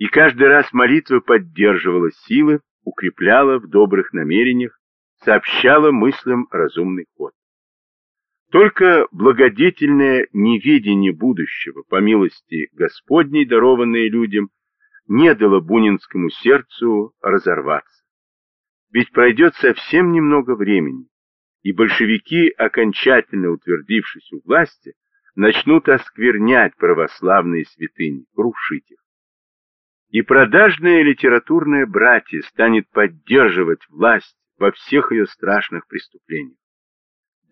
И каждый раз молитва поддерживала силы, укрепляла в добрых намерениях, сообщала мыслям разумный ход. Только благодетельное неведение будущего, по милости Господней, дарованное людям, не дало бунинскому сердцу разорваться. Ведь пройдет совсем немного времени, и большевики, окончательно утвердившись у власти, начнут осквернять православные святыни, крушить их. И продажное литературное братье станет поддерживать власть во всех ее страшных преступлениях.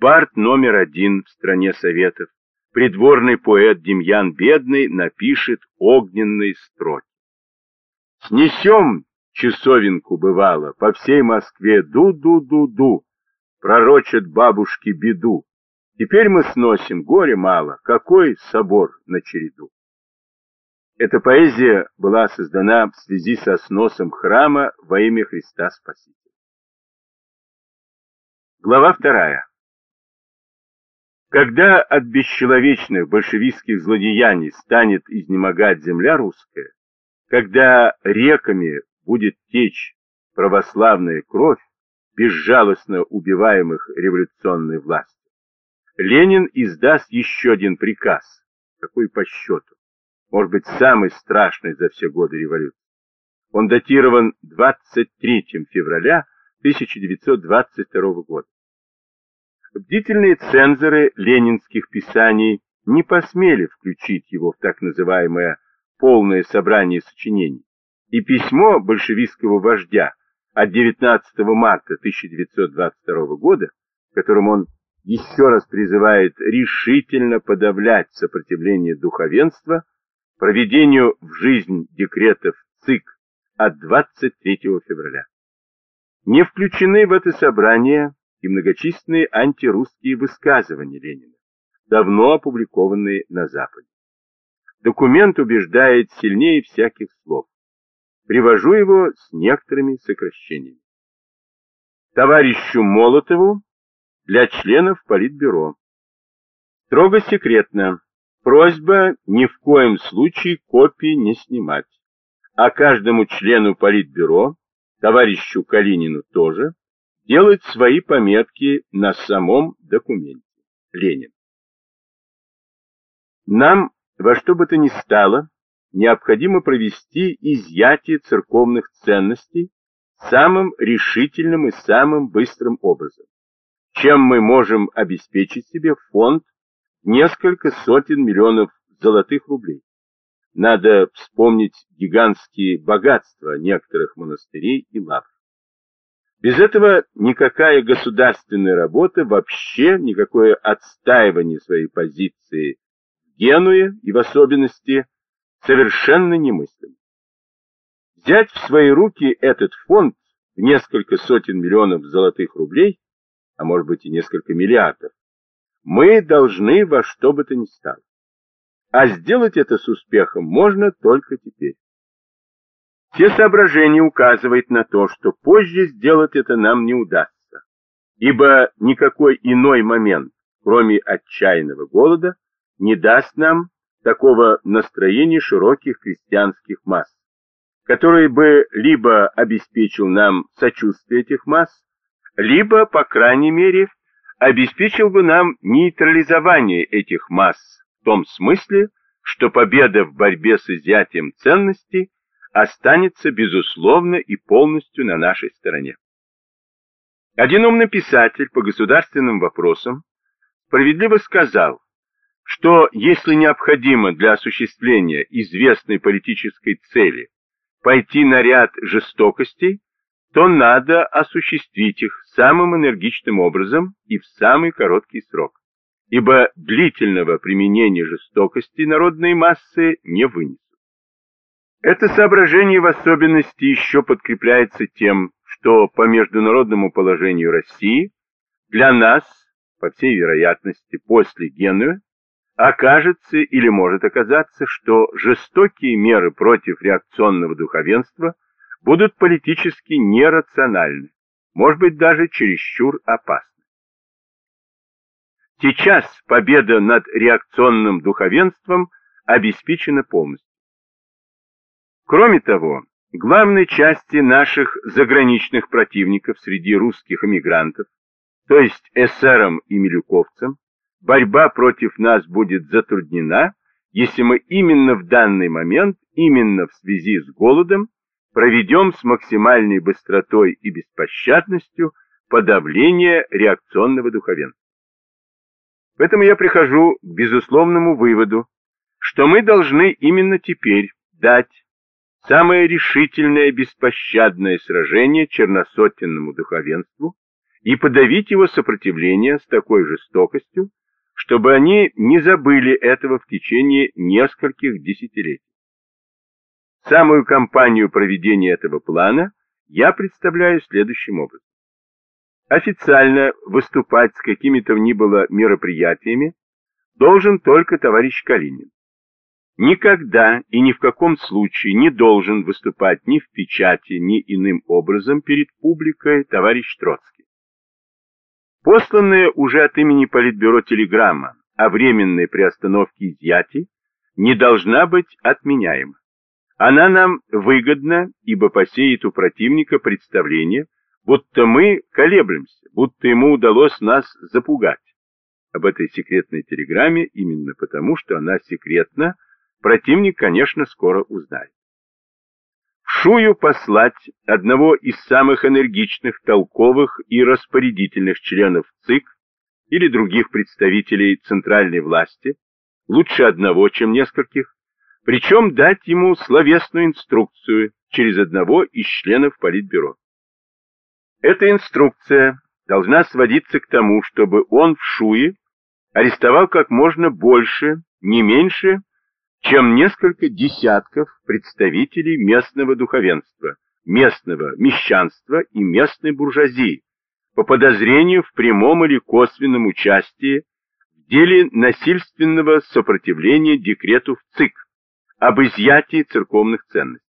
Бард номер один в стране Советов, придворный поэт Демьян Бедный напишет огненные строки. Снесем часовенку бывало, по всей Москве ду-ду-ду-ду, пророчат бабушки беду. Теперь мы сносим, горе мало, какой собор на череду. Эта поэзия была создана в связи со сносом храма во имя Христа Спасителя. Глава вторая. Когда от бесчеловечных большевистских злодеяний станет изнемогать земля русская, когда реками будет течь православная кровь, безжалостно убиваемых революционной властью, Ленин издаст еще один приказ, какой по счету, может быть, самый страшный за все годы революции. Он датирован 23 февраля 1922 года. Бдительные цензоры ленинских писаний не посмели включить его в так называемое «полное собрание сочинений», и письмо большевистского вождя от 19 марта 1922 года, в котором он еще раз призывает решительно подавлять сопротивление духовенства проведению в жизнь декретов ЦИК от 23 февраля. Не включены в это собрание и многочисленные антирусские высказывания Ленина, давно опубликованные на Западе. Документ убеждает сильнее всяких слов. Привожу его с некоторыми сокращениями. Товарищу Молотову для членов Политбюро. Строго секретно. Просьба ни в коем случае копии не снимать. А каждому члену Политбюро, товарищу Калинину тоже, делать свои пометки на самом документе. Ленин. Нам во что бы то ни стало необходимо провести изъятие церковных ценностей самым решительным и самым быстрым образом, чем мы можем обеспечить себе фонд несколько сотен миллионов золотых рублей. Надо вспомнить гигантские богатства некоторых монастырей и лавр. Без этого никакая государственная работа, вообще никакое отстаивание своей позиции в Генуе и в особенности совершенно немыслимо. Взять в свои руки этот фонд в несколько сотен миллионов золотых рублей, а может быть и несколько миллиардов, мы должны во что бы то ни стало. А сделать это с успехом можно только теперь. Все соображения указывают на то, что позже сделать это нам не удастся, ибо никакой иной момент, кроме отчаянного голода, не даст нам такого настроения широких крестьянских масс, который бы либо обеспечил нам сочувствие этих масс, либо, по крайней мере, обеспечил бы нам нейтрализование этих масс в том смысле, что победа в борьбе с изъятием ценностей останется безусловно и полностью на нашей стороне. Один умный писатель по государственным вопросам справедливо сказал, что если необходимо для осуществления известной политической цели пойти на ряд жестокостей, то надо осуществить их самым энергичным образом и в самый короткий срок, ибо длительного применения жестокости народные массы не вынесут. Это соображение в особенности еще подкрепляется тем, что по международному положению России для нас, по всей вероятности, после Генуя, окажется или может оказаться, что жестокие меры против реакционного духовенства будут политически нерациональны, может быть даже чересчур опасны. Сейчас победа над реакционным духовенством обеспечена полностью. Кроме того, главной части наших заграничных противников среди русских эмигрантов, то есть эсерам и милюковцам, борьба против нас будет затруднена, если мы именно в данный момент, именно в связи с голодом, проведем с максимальной быстротой и беспощадностью подавление реакционного духовенства. Поэтому я прихожу к безусловному выводу, что мы должны именно теперь дать самое решительное беспощадное сражение черносотенному духовенству и подавить его сопротивление с такой жестокостью, чтобы они не забыли этого в течение нескольких десятилетий. Самую кампанию проведения этого плана я представляю следующим образом. Официально выступать с какими-то ни было мероприятиями должен только товарищ Калинин. Никогда и ни в каком случае не должен выступать ни в печати, ни иным образом перед публикой товарищ Троцкий. Посланная уже от имени Политбюро телеграмма о временной приостановке изъятий не должна быть отменяема. Она нам выгодна, ибо посеет у противника представление, будто мы колеблемся, будто ему удалось нас запугать. Об этой секретной телеграмме именно потому, что она секретна, противник, конечно, скоро узнает. Шую послать одного из самых энергичных, толковых и распорядительных членов ЦИК или других представителей центральной власти, лучше одного, чем нескольких, причем дать ему словесную инструкцию через одного из членов Политбюро. Эта инструкция должна сводиться к тому, чтобы он в Шуе арестовал как можно больше, не меньше, чем несколько десятков представителей местного духовенства, местного мещанства и местной буржуазии по подозрению в прямом или косвенном участии в деле насильственного сопротивления декрету в ЦИК об изъятии церковных ценностей.